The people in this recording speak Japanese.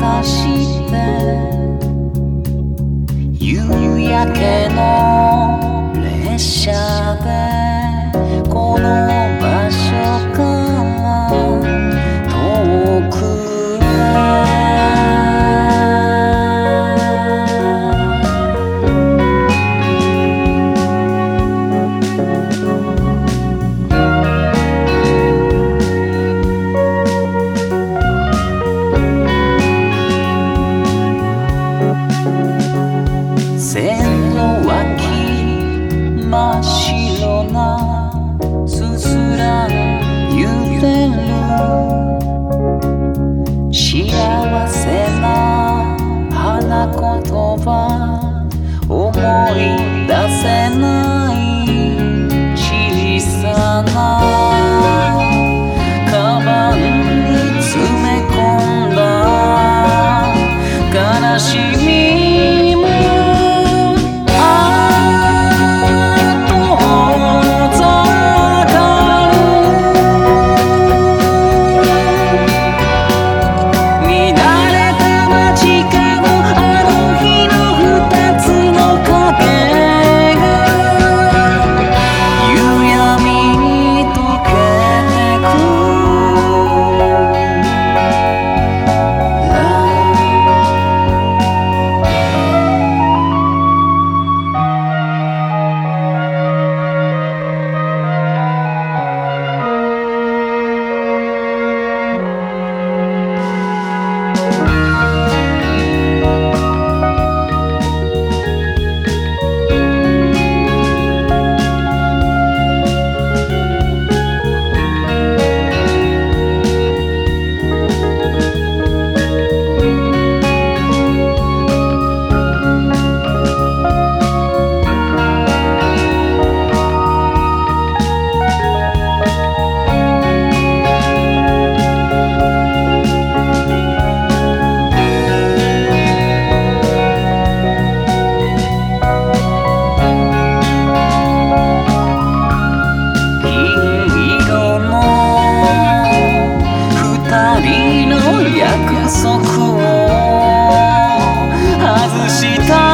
かして。夕焼けの列車で。とは思い出せない小さな sita